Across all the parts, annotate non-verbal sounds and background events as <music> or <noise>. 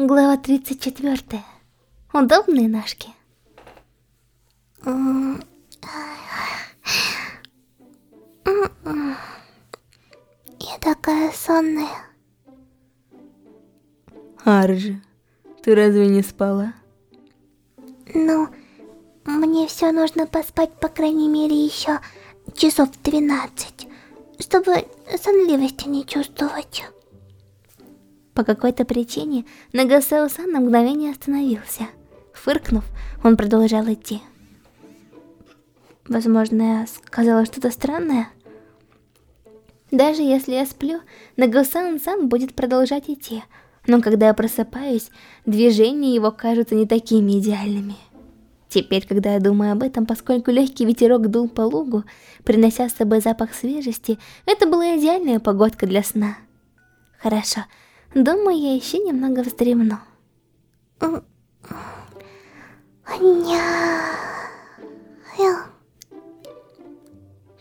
Глава 34. Удобные ножки. Я такая сонная. Арджи, ты разве не спала? Ну, мне все нужно поспать по крайней мере еще часов 12, чтобы сонливости не чувствовать. По какой-то причине Нагасео-сан на мгновение остановился. Фыркнув, он продолжал идти. Возможно, я сказала что-то странное? Даже если я сплю, Нагасео-сан будет продолжать идти. Но когда я просыпаюсь, движения его кажутся не такими идеальными. Теперь, когда я думаю об этом, поскольку легкий ветерок дул по лугу, принося с собой запах свежести, это была идеальная погодка для сна. Хорошо. Думаю, я еще немного вздремну.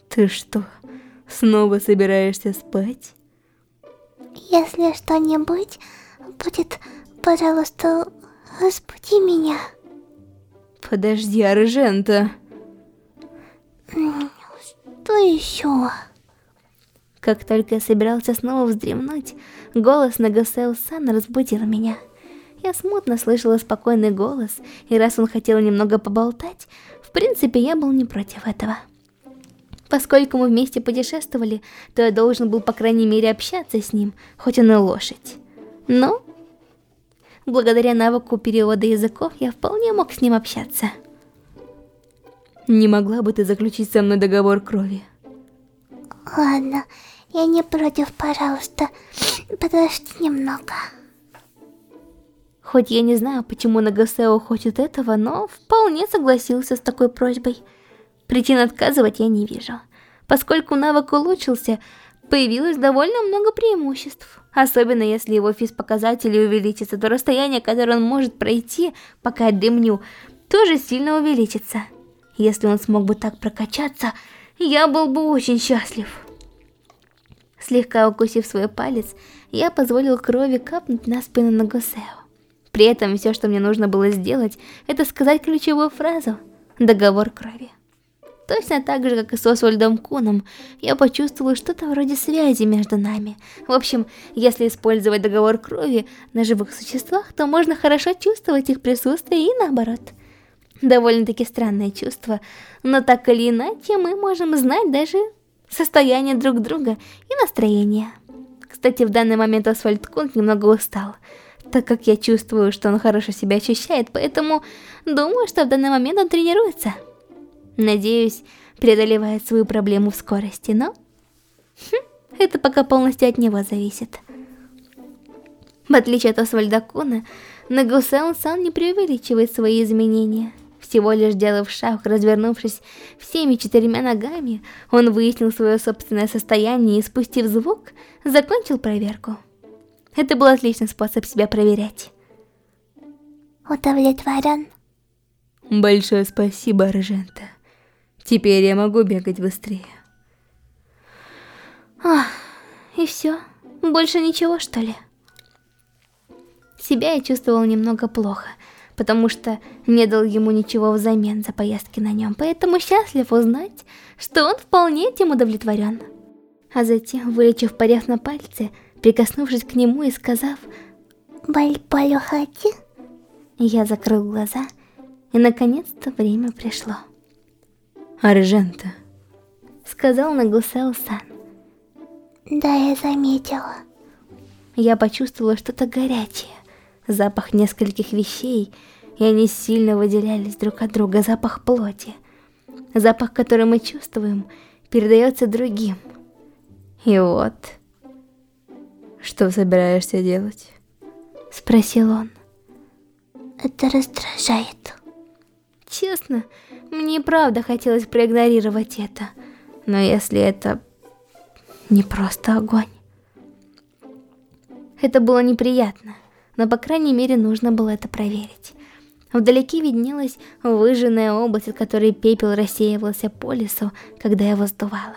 Ты что, снова собираешься спать? Если что-нибудь будет, пожалуйста, разбуди меня. Подожди, Аржента. Что еще? Как только я собирался снова вздремнуть, голос Нагасео-сан разбудил меня. Я смутно слышала спокойный голос, и раз он хотел немного поболтать, в принципе, я был не против этого. Поскольку мы вместе путешествовали, то я должен был, по крайней мере, общаться с ним, хоть он и лошадь. Но, благодаря навыку перевода языков, я вполне мог с ним общаться. Не могла бы ты заключить со мной договор крови? Ладно, я не против, пожалуйста. Подожди немного. Хоть я не знаю, почему Нагасео хочет этого, но вполне согласился с такой просьбой. Причин отказывать я не вижу. Поскольку навык улучшился, появилось довольно много преимуществ. Особенно если его физпоказатели увеличатся, то расстояние, которое он может пройти, пока я дремлю, тоже сильно увеличится. Если он смог бы так прокачаться, я был бы очень счастлив. Слегка укусив свой палец, я позволил крови капнуть на спину Нагосео. При этом все, что мне нужно было сделать, это сказать ключевую фразу «Договор крови». Точно так же, как и с Освальдом Куном, я почувствовала что-то вроде связи между нами. В общем, если использовать договор крови на живых существах, то можно хорошо чувствовать их присутствие и наоборот. Довольно-таки странное чувство, но так или иначе мы можем знать даже состояние друг друга и настроение. Кстати, в данный момент Асфальт Кунт немного устал, так как я чувствую, что он хорошо себя ощущает, поэтому думаю, что в данный момент он тренируется. Надеюсь, преодолевает свою проблему в скорости, но... Хм, это пока полностью от него зависит. В отличие от Освальда Куна, Нагусаун-сан не преувеличивает свои изменения. Всего лишь делав шаг, развернувшись всеми четырьмя ногами, он выяснил свое собственное состояние и, спустив звук, закончил проверку. Это был отличный способ себя проверять. Удовлетворен? Большое спасибо, Аржента. Теперь я могу бегать быстрее. Ах, и все? Больше ничего, что ли? Себя я чувствовал немного плохо потому что не дал ему ничего взамен за поездки на нем, поэтому счастлив узнать, что он вполне этим удовлетворен. А затем, вылечив порез на пальце, прикоснувшись к нему и сказав «Баль-балюхати», я закрыл глаза, и наконец-то время пришло. «Аржента», — сказал Нагусео-сан. «Да, я заметила». Я почувствовала что-то горячее запах нескольких вещей, и они сильно выделялись друг от друга, запах плоти. Запах, который мы чувствуем, передается другим. И вот... Что собираешься делать? Спросил он. Это раздражает. Честно, мне правда хотелось проигнорировать это. Но если это не просто огонь... Это было неприятно но по крайней мере нужно было это проверить. Вдалеке виднелась выжженная область, от которой пепел рассеивался по лесу, когда его сдувало.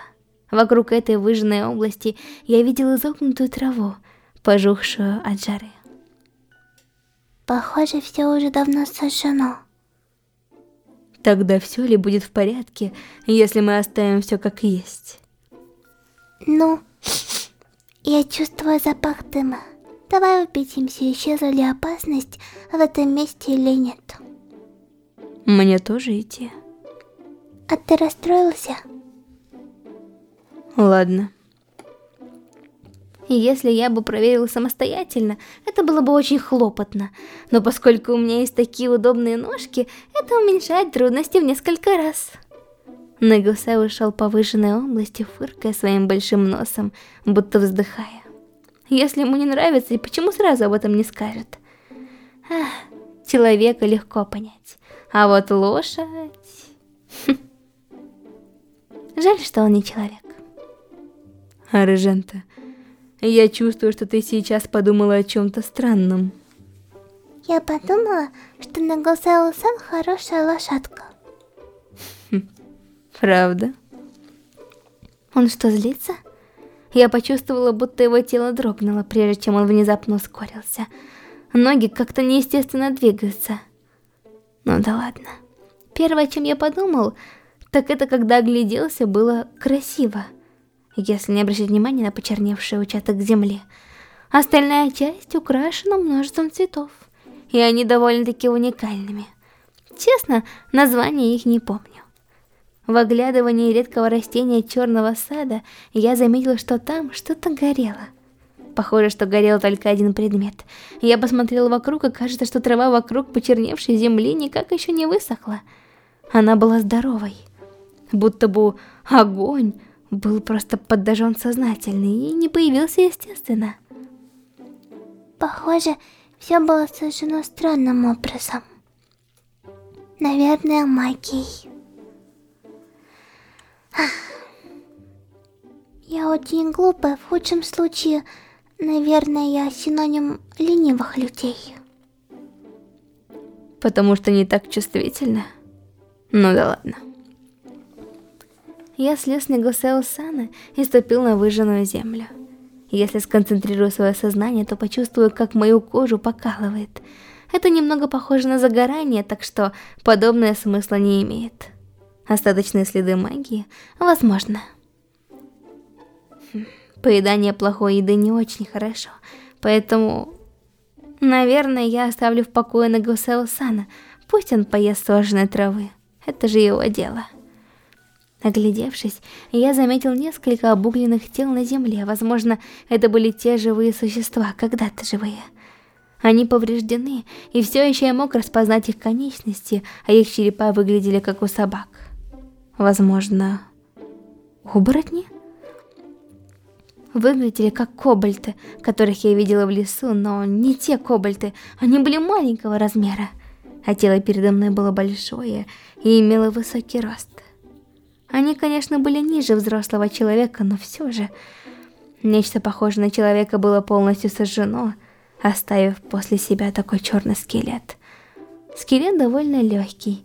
Вокруг этой выжженной области я видел изогнутую траву, пожухшую от жары. Похоже, все уже давно сожжено. Тогда все ли будет в порядке, если мы оставим все как есть? Ну, <laughs> я чувствую запах дыма. Давай убедимся, исчезла ли опасность в этом месте или нет. Мне тоже идти. А ты расстроился? Ладно. Если я бы проверила самостоятельно, это было бы очень хлопотно. Но поскольку у меня есть такие удобные ножки, это уменьшает трудности в несколько раз. Нагуса ушел по выжженной области, фыркая своим большим носом, будто вздыхая. Если ему не нравится, и почему сразу об этом не скажет? Ах, человека легко понять. А вот лошадь... Хм. Жаль, что он не человек. Аржента, я чувствую, что ты сейчас подумала о чем-то странном. Я подумала, что Нагусао-сан хорошая лошадка. Хм, правда? Он что, злится? Я почувствовала, будто его тело дрогнуло, прежде чем он внезапно ускорился. Ноги как-то неестественно двигаются. Ну да ладно. Первое, о чем я подумал, так это когда огляделся, было красиво. Если не обращать внимания на почерневший участок земли. Остальная часть украшена множеством цветов, и они довольно-таки уникальными. Честно, названия их не помню. В оглядывании редкого растения черного сада я заметила, что там что-то горело. Похоже, что горел только один предмет. Я посмотрела вокруг, и кажется, что трава вокруг почерневшей земли никак еще не высохла. Она была здоровой. Будто бы огонь был просто подожжен сознательно и не появился естественно. Похоже, все было сожжено странным образом. Наверное, магией. Я очень глупая, в худшем случае, наверное, я синоним ленивых людей. Потому что не так чувствительно? Ну да ладно. Я слез с Негосео Сана и ступил на выжженную землю. Если сконцентрирую свое сознание, то почувствую, как мою кожу покалывает. Это немного похоже на загорание, так что подобное смысла не имеет. Остаточные следы магии? Возможно. Хм, поедание плохой еды не очень хорошо, поэтому... Наверное, я оставлю в покое Нагусео Сана. Пусть он поест сложной травы. Это же его дело. Оглядевшись, я заметил несколько обугленных тел на земле. Возможно, это были те живые существа, когда-то живые. Они повреждены, и все еще я мог распознать их конечности, а их черепа выглядели как у собак. Возможно, оборотни? Выглядели как кобальты, которых я видела в лесу, но не те кобальты, они были маленького размера. А тело передо мной было большое и имело высокий рост. Они, конечно, были ниже взрослого человека, но все же... Нечто похожее на человека было полностью сожжено, оставив после себя такой черный скелет. Скелет довольно легкий,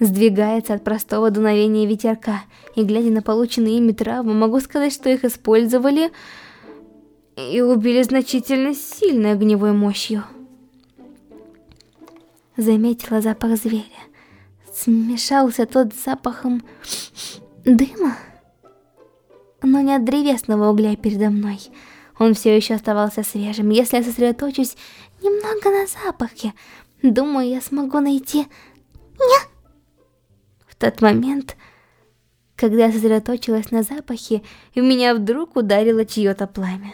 сдвигается от простого дуновения ветерка, и глядя на полученные ими травмы, могу сказать, что их использовали и убили значительно сильной огневой мощью. Заметила запах зверя. Смешался тот с запахом дыма, но не от древесного угля передо мной. Он все еще оставался свежим. Если я сосредоточусь немного на запахе, думаю, я смогу найти... Нет! Тот момент, когда я сосредоточилась на запахе, в меня вдруг ударило чье-то пламя.